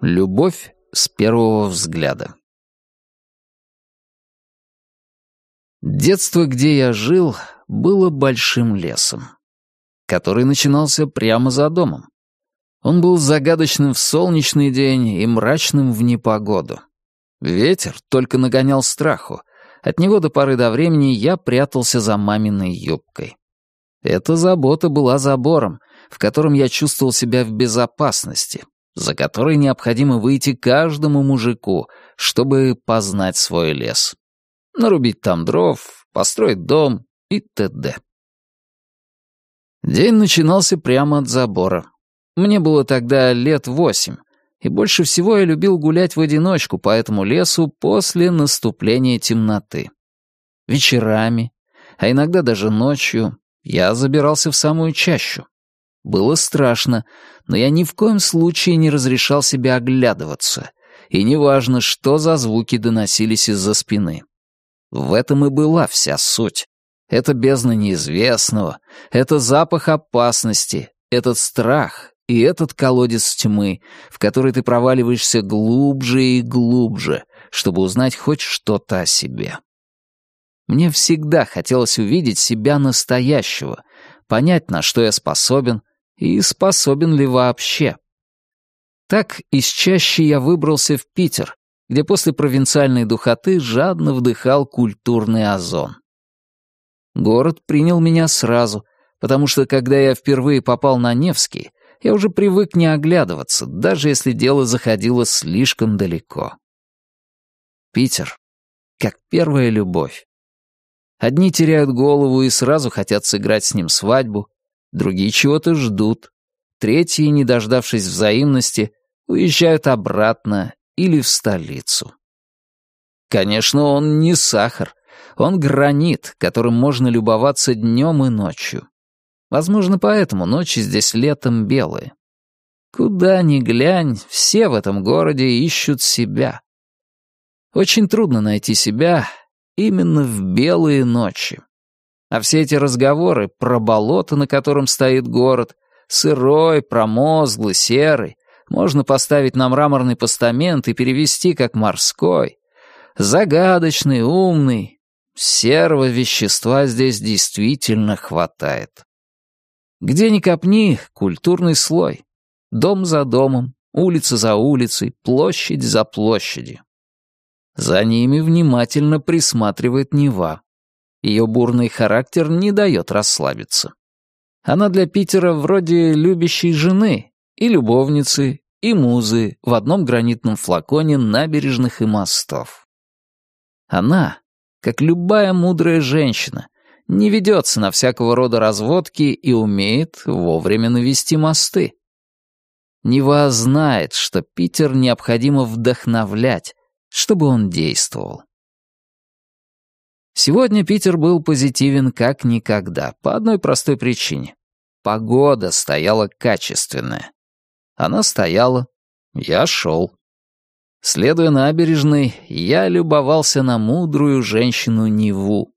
Любовь с первого взгляда. Детство, где я жил, было большим лесом, который начинался прямо за домом. Он был загадочным в солнечный день и мрачным в непогоду. Ветер только нагонял страху. От него до поры до времени я прятался за маминой юбкой. Эта забота была забором, в котором я чувствовал себя в безопасности, за который необходимо выйти каждому мужику, чтобы познать свой лес. Нарубить там дров, построить дом и т.д. День начинался прямо от забора. Мне было тогда лет восемь, и больше всего я любил гулять в одиночку по этому лесу после наступления темноты. Вечерами, а иногда даже ночью, я забирался в самую чащу. Было страшно, но я ни в коем случае не разрешал себе оглядываться, и неважно, что за звуки доносились из-за спины. В этом и была вся суть. Это бездна неизвестного, это запах опасности, этот страх и этот колодец тьмы, в который ты проваливаешься глубже и глубже, чтобы узнать хоть что-то о себе. Мне всегда хотелось увидеть себя настоящего, понять, на что я способен и способен ли вообще. Так из чаще я выбрался в Питер, где после провинциальной духоты жадно вдыхал культурный озон. Город принял меня сразу, потому что когда я впервые попал на Невский, я уже привык не оглядываться, даже если дело заходило слишком далеко. Питер, как первая любовь. Одни теряют голову и сразу хотят сыграть с ним свадьбу, другие чего-то ждут, третьи, не дождавшись взаимности, уезжают обратно или в столицу. Конечно, он не сахар, он гранит, которым можно любоваться днем и ночью. Возможно, поэтому ночи здесь летом белые. Куда ни глянь, все в этом городе ищут себя. Очень трудно найти себя, именно в белые ночи. А все эти разговоры про болото, на котором стоит город, сырой, промозглый, серый, можно поставить на мраморный постамент и перевести как морской. Загадочный, умный. Серого вещества здесь действительно хватает. Где ни копни, культурный слой. Дом за домом, улица за улицей, площадь за площадью. За ними внимательно присматривает Нева. Ее бурный характер не дает расслабиться. Она для Питера вроде любящей жены, и любовницы, и музы в одном гранитном флаконе набережных и мостов. Она, как любая мудрая женщина, не ведется на всякого рода разводки и умеет вовремя навести мосты. Нева знает, что Питер необходимо вдохновлять, чтобы он действовал. Сегодня Питер был позитивен как никогда, по одной простой причине. Погода стояла качественная. Она стояла, я шел. Следуя набережной, я любовался на мудрую женщину Неву.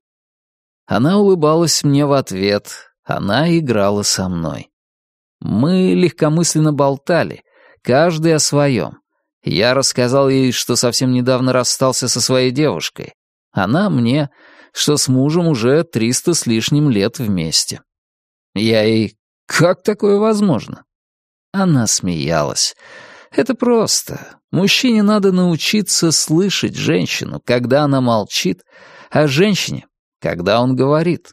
Она улыбалась мне в ответ, она играла со мной. Мы легкомысленно болтали, каждый о своем. Я рассказал ей, что совсем недавно расстался со своей девушкой. Она мне, что с мужем уже триста с лишним лет вместе. Я ей «Как такое возможно?» Она смеялась. «Это просто. Мужчине надо научиться слышать женщину, когда она молчит, а женщине, когда он говорит».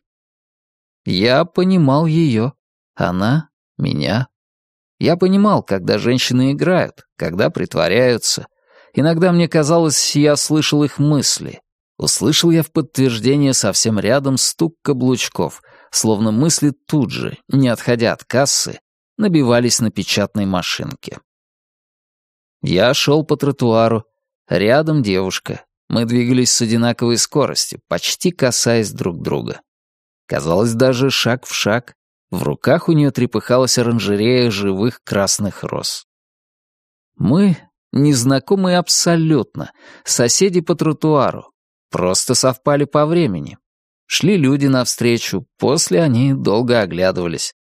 Я понимал ее, она — меня. Я понимал, когда женщины играют, когда притворяются. Иногда мне казалось, я слышал их мысли. Услышал я в подтверждение совсем рядом стук каблучков, словно мысли тут же, не отходя от кассы, набивались на печатной машинке. Я шел по тротуару, рядом девушка. Мы двигались с одинаковой скоростью, почти касаясь друг друга. Казалось, даже шаг в шаг, в руках у нее трепыхалась оранжерея живых красных роз. Мы, незнакомые абсолютно, соседи по тротуару, просто совпали по времени. Шли люди навстречу, после они долго оглядывались.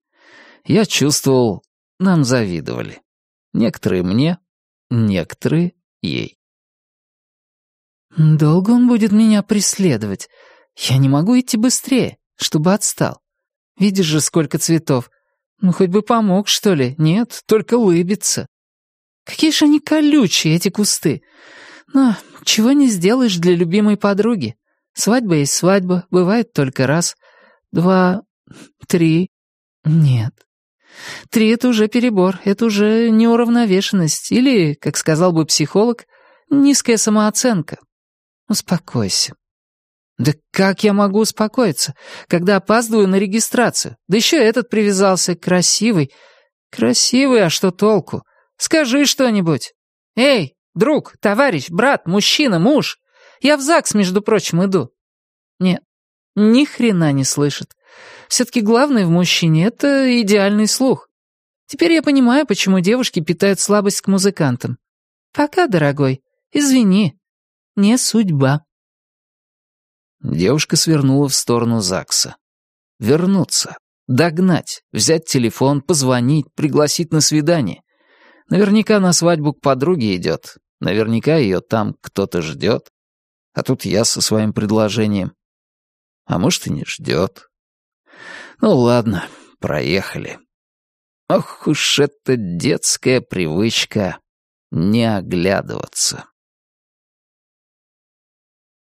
Я чувствовал, нам завидовали. Некоторые мне, некоторые ей. «Долго он будет меня преследовать? Я не могу идти быстрее, чтобы отстал. Видишь же, сколько цветов. Ну, хоть бы помог, что ли? Нет, только улыбится. Какие же они колючие, эти кусты. Но чего не сделаешь для любимой подруги. Свадьба есть свадьба, бывает только раз. Два, три. Нет. Три — это уже перебор, это уже неуравновешенность. Или, как сказал бы психолог, низкая самооценка. Успокойся. Да как я могу успокоиться, когда опаздываю на регистрацию? Да еще этот привязался, красивый. Красивый, а что толку? Скажи что-нибудь. Эй, друг, товарищ, брат, мужчина, муж. Я в ЗАГС, между прочим, иду. Нет, ни хрена не слышит. Все-таки главное в мужчине — это идеальный слух. Теперь я понимаю, почему девушки питают слабость к музыкантам. Пока, дорогой. Извини. Не судьба. Девушка свернула в сторону ЗАГСа. Вернуться. Догнать. Взять телефон, позвонить, пригласить на свидание. Наверняка на свадьбу к подруге идет. Наверняка ее там кто-то ждет. А тут я со своим предложением. А может, и не ждет. Ну ладно, проехали. Ох уж эта детская привычка не оглядываться.